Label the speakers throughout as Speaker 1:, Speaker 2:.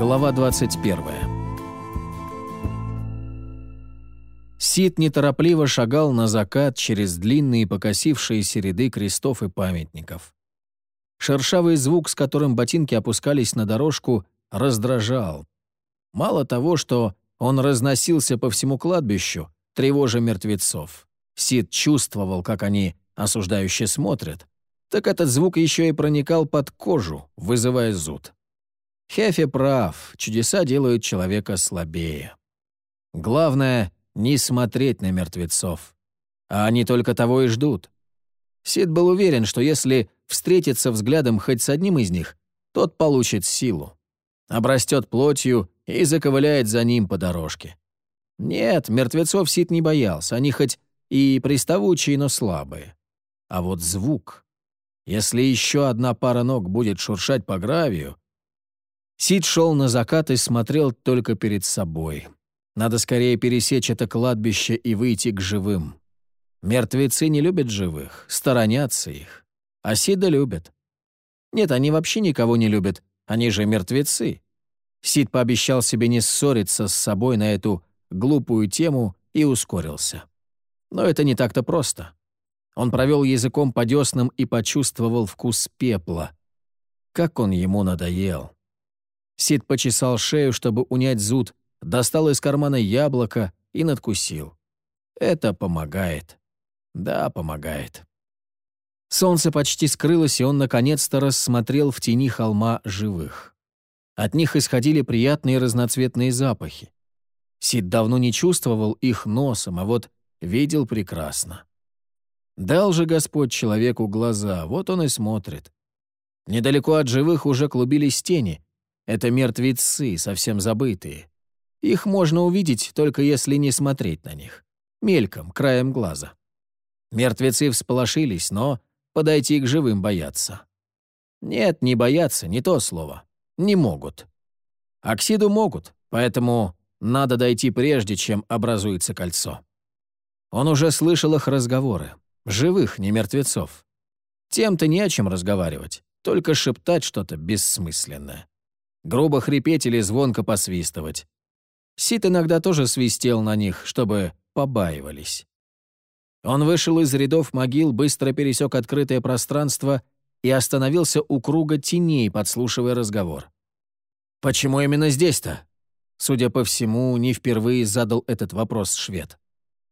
Speaker 1: Глава 21. Сид неторопливо шагал на закат через длинные покосившиеся ряды крестов и памятников. Шершавый звук, с которым ботинки опускались на дорожку, раздражал. Мало того, что он разносился по всему кладбищу, тревожа мертвецов. Сид чувствовал, как они осуждающе смотрят, так этот звук еще и проникал под кожу, вызывая зуд. Хефе прав, чудеса делают человека слабее. Главное — не смотреть на мертвецов. А они только того и ждут. Сид был уверен, что если встретиться взглядом хоть с одним из них, тот получит силу. Обрастет плотью и заковыляет за ним по дорожке. Нет, мертвецов Сид не боялся, они хоть и приставучие, но слабые. А вот звук... Если еще одна пара ног будет шуршать по гравию... Сид шел на закат и смотрел только перед собой. Надо скорее пересечь это кладбище и выйти к живым. Мертвецы не любят живых, сторонятся их. А Сида любят. Нет, они вообще никого не любят, они же мертвецы. Сид пообещал себе не ссориться с собой на эту глупую тему и ускорился. Но это не так-то просто. Он провел языком по деснам и почувствовал вкус пепла. Как он ему надоел. Сид почесал шею, чтобы унять зуд, достал из кармана яблоко и надкусил. Это помогает. Да, помогает. Солнце почти скрылось, и он наконец-то рассмотрел в тени холма живых. От них исходили приятные разноцветные запахи. Сид давно не чувствовал их носом, а вот видел прекрасно. Дал же Господь человеку глаза, вот он и смотрит. Недалеко от живых уже клубились тени. Это мертвецы, совсем забытые. Их можно увидеть, только если не смотреть на них. Мельком, краем глаза. Мертвецы всполошились, но подойти к живым боятся. Нет, не боятся, не то слово. Не могут. Оксиду могут, поэтому надо дойти прежде, чем образуется кольцо. Он уже слышал их разговоры. Живых, не мертвецов. Тем-то не о чем разговаривать, только шептать что-то бессмысленное. Грубо хрипеть или звонко посвистывать. Сит иногда тоже свистел на них, чтобы побаивались. Он вышел из рядов могил, быстро пересек открытое пространство и остановился у круга теней, подслушивая разговор. «Почему именно здесь-то?» Судя по всему, не впервые задал этот вопрос швед.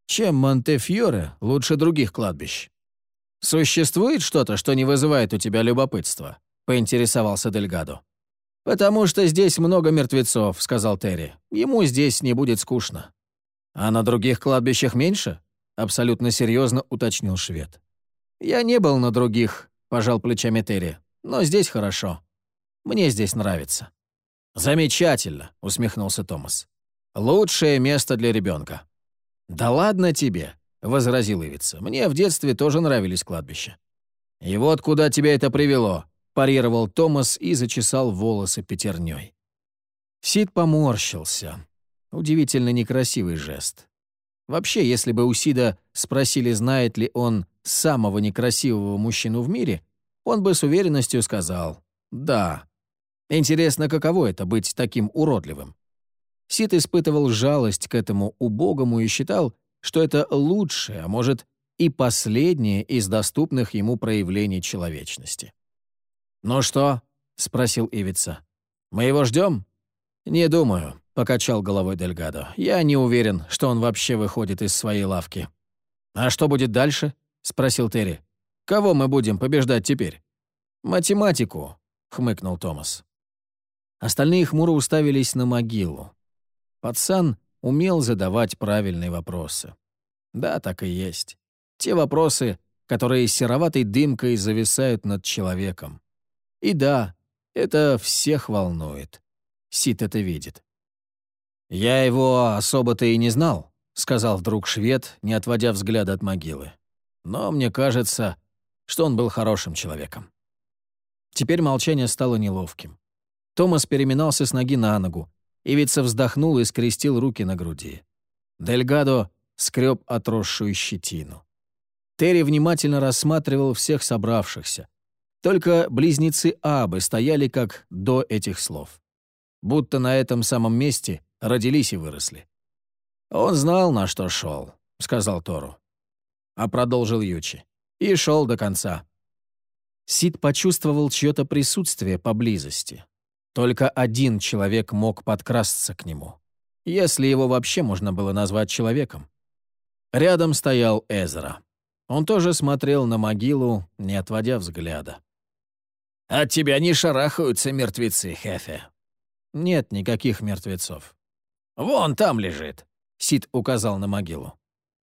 Speaker 1: Чем Монтефьоре лучше других кладбищ? Существует что-то, что не вызывает у тебя любопытства? Поинтересовался Дельгадо. «Потому что здесь много мертвецов», — сказал Терри. «Ему здесь не будет скучно». «А на других кладбищах меньше?» — абсолютно серьезно уточнил швед. «Я не был на других», — пожал плечами Терри. «Но здесь хорошо. Мне здесь нравится». «Замечательно», — усмехнулся Томас. «Лучшее место для ребенка. «Да ладно тебе», — возразил Ивица. «Мне в детстве тоже нравились кладбища». «И вот куда тебя это привело», — парировал Томас и зачесал волосы пятерней. Сид поморщился. Удивительно некрасивый жест. Вообще, если бы у Сида спросили, знает ли он самого некрасивого мужчину в мире, он бы с уверенностью сказал «да». Интересно, каково это — быть таким уродливым? Сид испытывал жалость к этому убогому и считал, что это лучшее, а может и последнее из доступных ему проявлений человечности. «Ну что?» — спросил Ивица. «Мы его ждем?» «Не думаю», — покачал головой Дельгадо. «Я не уверен, что он вообще выходит из своей лавки». «А что будет дальше?» — спросил Терри. «Кого мы будем побеждать теперь?» «Математику», — хмыкнул Томас. Остальные хмуро уставились на могилу. Пацан умел задавать правильные вопросы. Да, так и есть. Те вопросы, которые сероватой дымкой зависают над человеком. И да, это всех волнует. Сит это видит. «Я его особо-то и не знал», — сказал вдруг швед, не отводя взгляда от могилы. «Но мне кажется, что он был хорошим человеком». Теперь молчание стало неловким. Томас переминался с ноги на ногу, Ивица вздохнул и скрестил руки на груди. Дельгадо скреб отросшую щетину. Терри внимательно рассматривал всех собравшихся. Только близнецы Абы стояли как до этих слов. будто на этом самом месте родились и выросли. «Он знал, на что шел», — сказал Тору. А продолжил Ючи. «И шел до конца». Сид почувствовал чье-то присутствие поблизости. Только один человек мог подкрасться к нему. Если его вообще можно было назвать человеком. Рядом стоял Эзра. Он тоже смотрел на могилу, не отводя взгляда. «От тебя не шарахаются мертвецы, Хефе». «Нет никаких мертвецов». «Вон там лежит», — Сид указал на могилу.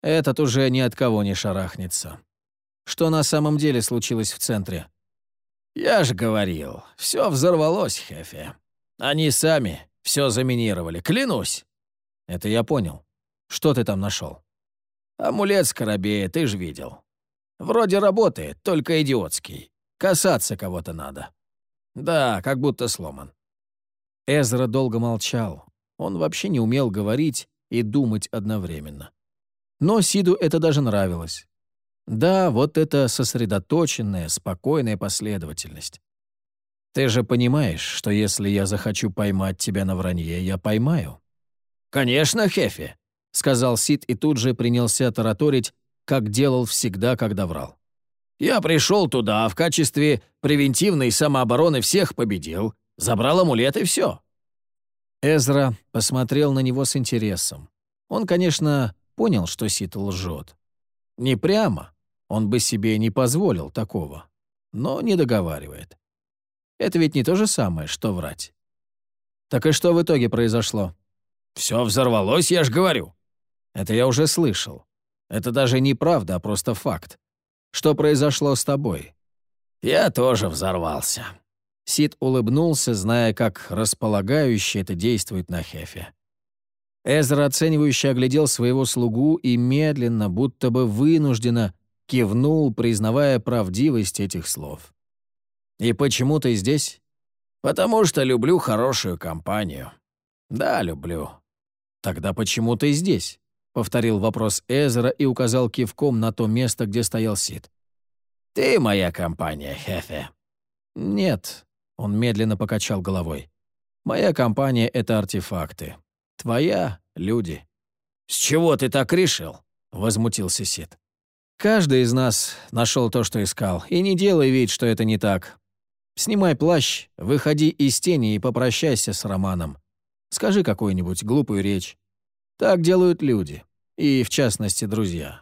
Speaker 1: «Этот уже ни от кого не шарахнется. Что на самом деле случилось в центре?» «Я же говорил, все взорвалось, Хефе. Они сами все заминировали, клянусь». «Это я понял. Что ты там нашел? «Амулет скоробея, ты ж видел. Вроде работает, только идиотский. Касаться кого-то надо. Да, как будто сломан». Эзра долго молчал. Он вообще не умел говорить и думать одновременно. Но Сиду это даже нравилось. Да, вот это сосредоточенная, спокойная последовательность. Ты же понимаешь, что если я захочу поймать тебя на вранье, я поймаю. «Конечно, Хефи», — сказал Сид и тут же принялся тараторить, как делал всегда, когда врал. «Я пришел туда, в качестве превентивной самообороны всех победил, забрал амулет и все». Эзра посмотрел на него с интересом. Он, конечно, понял, что Сид лжет. Не прямо, он бы себе не позволил такого, но не договаривает. Это ведь не то же самое, что врать. Так и что в итоге произошло? Все взорвалось, я ж говорю. Это я уже слышал. Это даже не правда, а просто факт. Что произошло с тобой? Я тоже взорвался. Сид улыбнулся, зная, как располагающе это действует на Хефе. Эзра оценивающе оглядел своего слугу и медленно, будто бы вынужденно, кивнул, признавая правдивость этих слов. «И почему ты здесь?» «Потому что люблю хорошую компанию». «Да, люблю». «Тогда почему ты здесь?» — повторил вопрос Эзера и указал кивком на то место, где стоял Сид. «Ты моя компания, Хефе». «Нет», — он медленно покачал головой. «Моя компания — это артефакты. Твоя — люди». «С чего ты так решил?» — возмутился Сид. Каждый из нас нашел то, что искал, и не делай вид, что это не так. Снимай плащ, выходи из тени и попрощайся с Романом. Скажи какую-нибудь глупую речь. Так делают люди, и в частности друзья.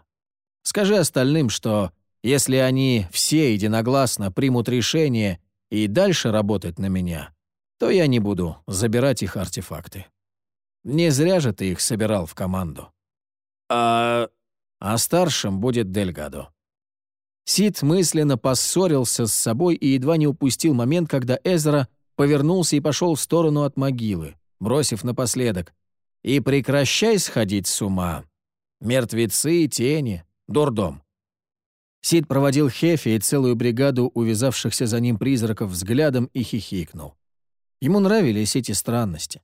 Speaker 1: Скажи остальным, что если они все единогласно примут решение и дальше работать на меня, то я не буду забирать их артефакты. Не зря же ты их собирал в команду. А а старшим будет Дельгадо. Сид мысленно поссорился с собой и едва не упустил момент, когда Эзра повернулся и пошел в сторону от могилы, бросив напоследок. «И прекращай сходить с ума. Мертвецы, тени, дурдом». Сид проводил Хефи и целую бригаду увязавшихся за ним призраков взглядом и хихикнул. Ему нравились эти странности.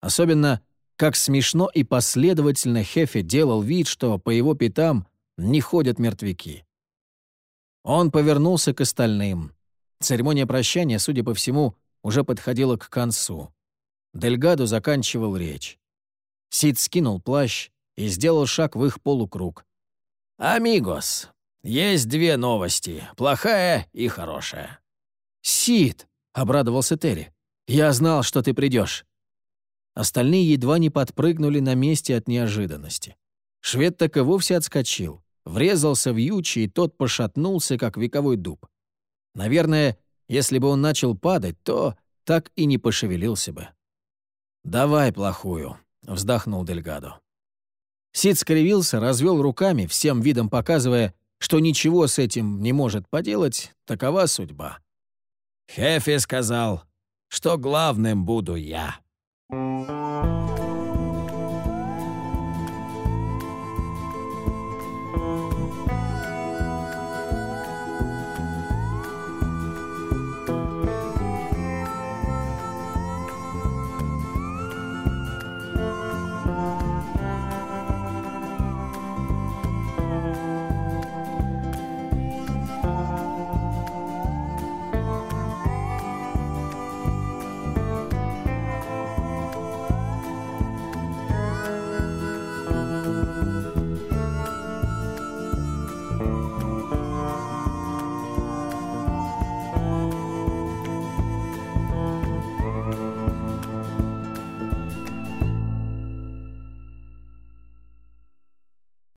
Speaker 1: Особенно как смешно и последовательно Хефе делал вид, что по его пятам не ходят мертвяки. Он повернулся к остальным. Церемония прощания, судя по всему, уже подходила к концу. Дельгадо заканчивал речь. Сид скинул плащ и сделал шаг в их полукруг. «Амигос, есть две новости, плохая и хорошая». «Сид!» — обрадовался Терри. «Я знал, что ты придешь. Остальные едва не подпрыгнули на месте от неожиданности. Швед так и вовсе отскочил, врезался в Ючи, и тот пошатнулся, как вековой дуб. Наверное, если бы он начал падать, то так и не пошевелился бы. «Давай плохую», — вздохнул Дельгадо. Сид скривился, развел руками, всем видом показывая, что ничего с этим не может поделать, такова судьба. Хефи сказал, что главным буду я.